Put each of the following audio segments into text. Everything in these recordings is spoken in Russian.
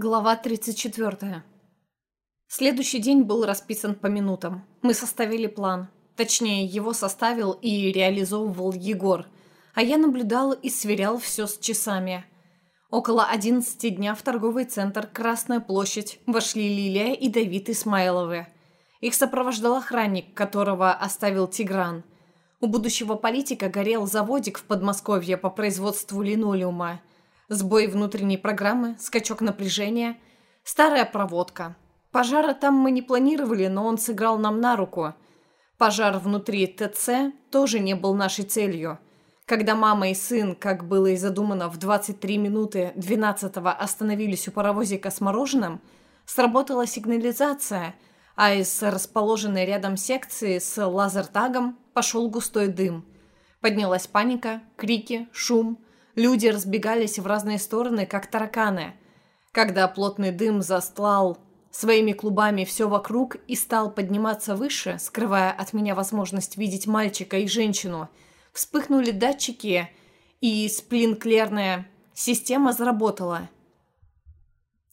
Глава 34. Следующий день был расписан по минутам. Мы составили план. Точнее, его составил и реализовывал Егор. А я наблюдал и сверял все с часами. Около 11 дня в торговый центр «Красная площадь» вошли Лилия и Давид Исмайловы. Их сопровождал охранник, которого оставил Тигран. У будущего политика горел заводик в Подмосковье по производству линолеума – Сбой внутренней программы, скачок напряжения, старая проводка. Пожара там мы не планировали, но он сыграл нам на руку. Пожар внутри ТЦ тоже не был нашей целью. Когда мама и сын, как было и задумано, в 23 минуты 12-го остановились у паровозика с мороженым, сработала сигнализация, а из расположенной рядом секции с лазертагом пошел густой дым. Поднялась паника, крики, шум – Люди разбегались в разные стороны, как тараканы. Когда плотный дым застлал своими клубами все вокруг и стал подниматься выше, скрывая от меня возможность видеть мальчика и женщину, вспыхнули датчики, и сплинклерная система заработала.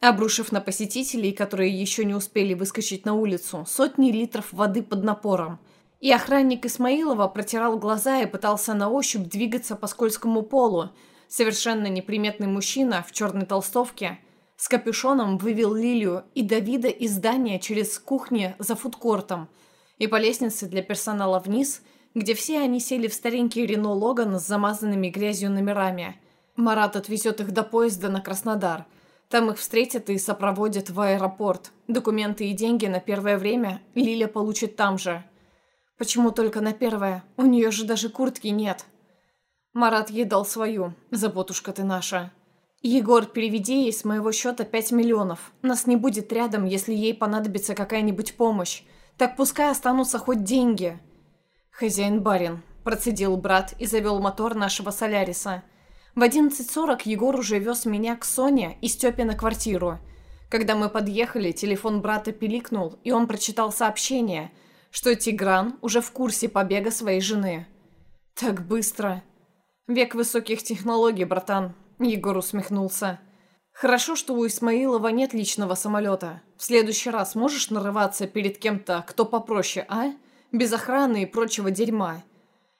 Обрушив на посетителей, которые еще не успели выскочить на улицу, сотни литров воды под напором. И охранник Исмаилова протирал глаза и пытался на ощупь двигаться по скользкому полу, Совершенно неприметный мужчина в черной толстовке с капюшоном вывел Лилию и Давида из здания через кухни за фудкортом и по лестнице для персонала вниз, где все они сели в старенький Рено Логан с замазанными грязью номерами. Марат отвезет их до поезда на Краснодар. Там их встретят и сопроводят в аэропорт. Документы и деньги на первое время Лиля получит там же. Почему только на первое? У нее же даже куртки нет. Марат ей дал свою. Заботушка ты наша. Егор, переведи ей с моего счета пять миллионов. Нас не будет рядом, если ей понадобится какая-нибудь помощь. Так пускай останутся хоть деньги. Хозяин-барин, процедил брат и завел мотор нашего Соляриса. В 11.40 Егор уже вез меня к Соне и Степе на квартиру. Когда мы подъехали, телефон брата пиликнул, и он прочитал сообщение, что Тигран уже в курсе побега своей жены. «Так быстро!» «Век высоких технологий, братан», — Егор усмехнулся. «Хорошо, что у Исмаилова нет личного самолета. В следующий раз можешь нарываться перед кем-то, кто попроще, а? Без охраны и прочего дерьма.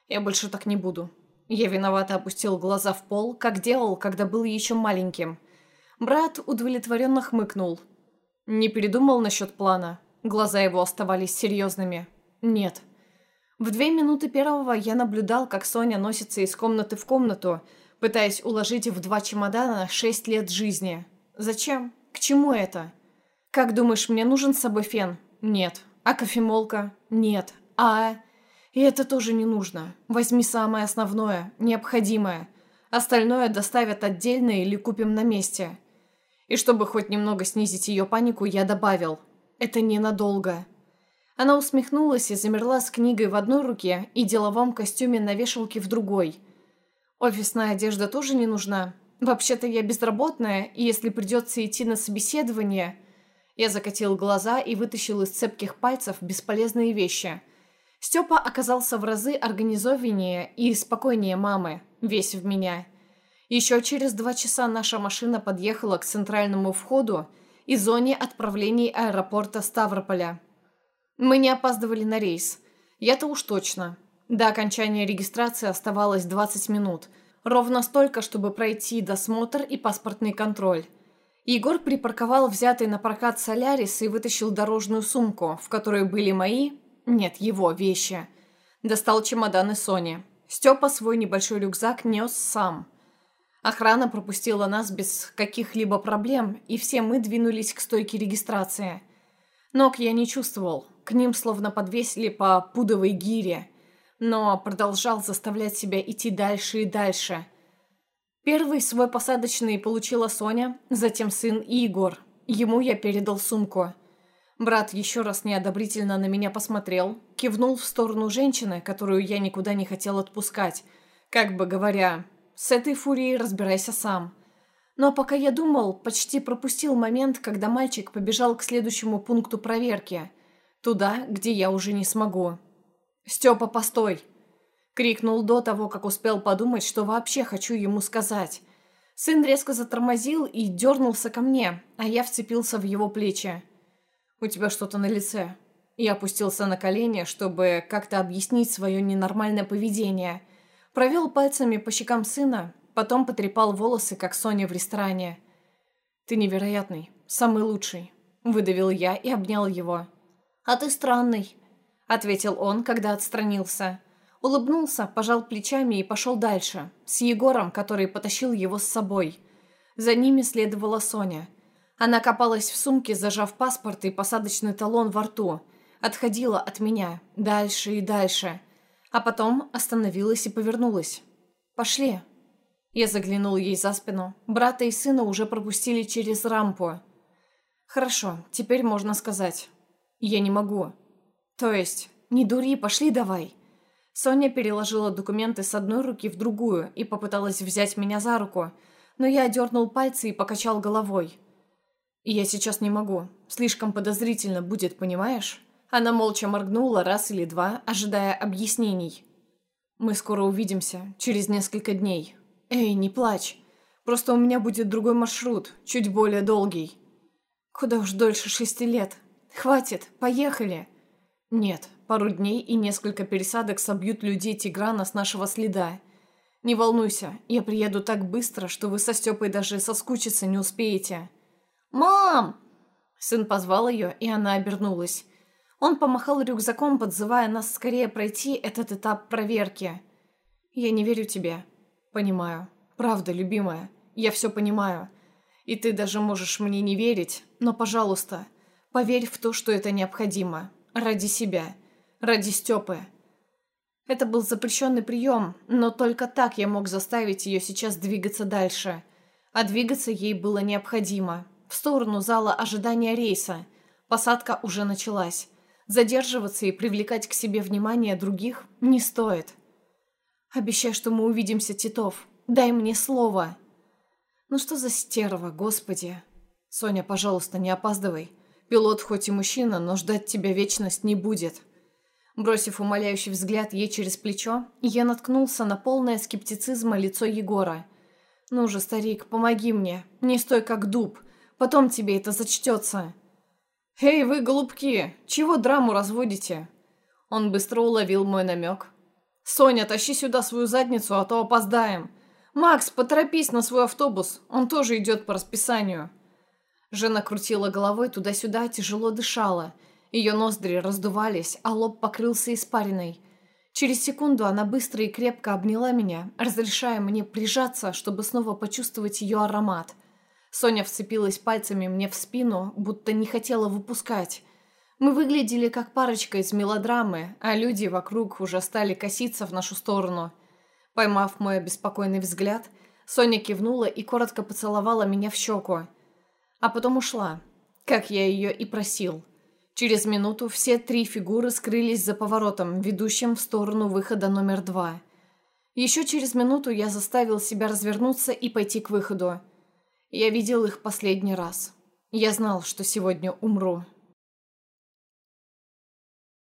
Я больше так не буду». Я виновато опустил глаза в пол, как делал, когда был еще маленьким. Брат удовлетворенно хмыкнул. Не передумал насчет плана. Глаза его оставались серьезными. «Нет». В две минуты первого я наблюдал, как Соня носится из комнаты в комнату, пытаясь уложить в два чемодана шесть лет жизни. Зачем? К чему это? Как думаешь, мне нужен с собой фен? Нет. А кофемолка? Нет. А... И это тоже не нужно. Возьми самое основное, необходимое. Остальное доставят отдельно или купим на месте. И чтобы хоть немного снизить ее панику, я добавил. Это ненадолго. Она усмехнулась и замерла с книгой в одной руке и деловом костюме на вешалке в другой. «Офисная одежда тоже не нужна. Вообще-то я безработная, и если придется идти на собеседование...» Я закатил глаза и вытащил из цепких пальцев бесполезные вещи. Степа оказался в разы организованнее и спокойнее мамы, весь в меня. Еще через два часа наша машина подъехала к центральному входу и зоне отправлений аэропорта Ставрополя. Мы не опаздывали на рейс. Я-то уж точно. До окончания регистрации оставалось 20 минут. Ровно столько, чтобы пройти досмотр и паспортный контроль. Егор припарковал взятый на прокат Солярис и вытащил дорожную сумку, в которой были мои, нет, его вещи. Достал чемоданы Сони. Степа свой небольшой рюкзак нес сам. Охрана пропустила нас без каких-либо проблем, и все мы двинулись к стойке регистрации. Ног я не чувствовал, к ним словно подвесили по пудовой гире, но продолжал заставлять себя идти дальше и дальше. Первый свой посадочный получила Соня, затем сын и Егор. Ему я передал сумку. Брат еще раз неодобрительно на меня посмотрел, кивнул в сторону женщины, которую я никуда не хотел отпускать, как бы говоря, «С этой фурией разбирайся сам». Но пока я думал, почти пропустил момент, когда мальчик побежал к следующему пункту проверки. Туда, где я уже не смогу. «Степа, постой!» Крикнул до того, как успел подумать, что вообще хочу ему сказать. Сын резко затормозил и дернулся ко мне, а я вцепился в его плечи. «У тебя что-то на лице». Я опустился на колени, чтобы как-то объяснить свое ненормальное поведение. Провел пальцами по щекам сына, потом потрепал волосы, как Соня в ресторане. «Ты невероятный, самый лучший», — выдавил я и обнял его. «А ты странный», — ответил он, когда отстранился. Улыбнулся, пожал плечами и пошел дальше, с Егором, который потащил его с собой. За ними следовала Соня. Она копалась в сумке, зажав паспорт и посадочный талон во рту. Отходила от меня, дальше и дальше. А потом остановилась и повернулась. «Пошли». Я заглянул ей за спину. Брата и сына уже пропустили через рампу. «Хорошо, теперь можно сказать. Я не могу». «То есть, не дури, пошли давай». Соня переложила документы с одной руки в другую и попыталась взять меня за руку, но я дернул пальцы и покачал головой. «Я сейчас не могу. Слишком подозрительно будет, понимаешь?» Она молча моргнула раз или два, ожидая объяснений. «Мы скоро увидимся, через несколько дней. Эй, не плачь. Просто у меня будет другой маршрут, чуть более долгий». «Куда уж дольше шести лет. Хватит, поехали!» «Нет, Пару дней и несколько пересадок собьют людей Тиграна с нашего следа. Не волнуйся, я приеду так быстро, что вы со Степой даже соскучиться не успеете. «Мам!» Сын позвал ее, и она обернулась. Он помахал рюкзаком, подзывая нас скорее пройти этот этап проверки. «Я не верю тебе». «Понимаю. Правда, любимая. Я все понимаю. И ты даже можешь мне не верить, но, пожалуйста, поверь в то, что это необходимо. Ради себя. Ради Степы. Это был запрещенный прием, но только так я мог заставить ее сейчас двигаться дальше. А двигаться ей было необходимо. В сторону зала ожидания рейса. Посадка уже началась. Задерживаться и привлекать к себе внимание других не стоит. Обещай, что мы увидимся, Титов. Дай мне слово. Ну что за стерва, господи. Соня, пожалуйста, не опаздывай. Пилот хоть и мужчина, но ждать тебя вечность не будет. Бросив умоляющий взгляд ей через плечо, я наткнулся на полное скептицизма лицо Егора. «Ну же, старик, помоги мне. Не стой как дуб. Потом тебе это зачтется». «Эй, вы, голубки, чего драму разводите?» Он быстро уловил мой намек. «Соня, тащи сюда свою задницу, а то опоздаем. Макс, поторопись на свой автобус, он тоже идет по расписанию». Жена крутила головой туда-сюда, тяжело дышала – ее ноздри раздувались, а лоб покрылся испариной. Через секунду она быстро и крепко обняла меня, разрешая мне прижаться, чтобы снова почувствовать ее аромат. Соня вцепилась пальцами мне в спину, будто не хотела выпускать. Мы выглядели как парочка из мелодрамы, а люди вокруг уже стали коситься в нашу сторону. Поймав мой обеспокоенный взгляд, Соня кивнула и коротко поцеловала меня в щеку. А потом ушла, как я ее и просил. Через минуту все три фигуры скрылись за поворотом, ведущим в сторону выхода номер два. Еще через минуту я заставил себя развернуться и пойти к выходу. Я видел их последний раз. Я знал, что сегодня умру.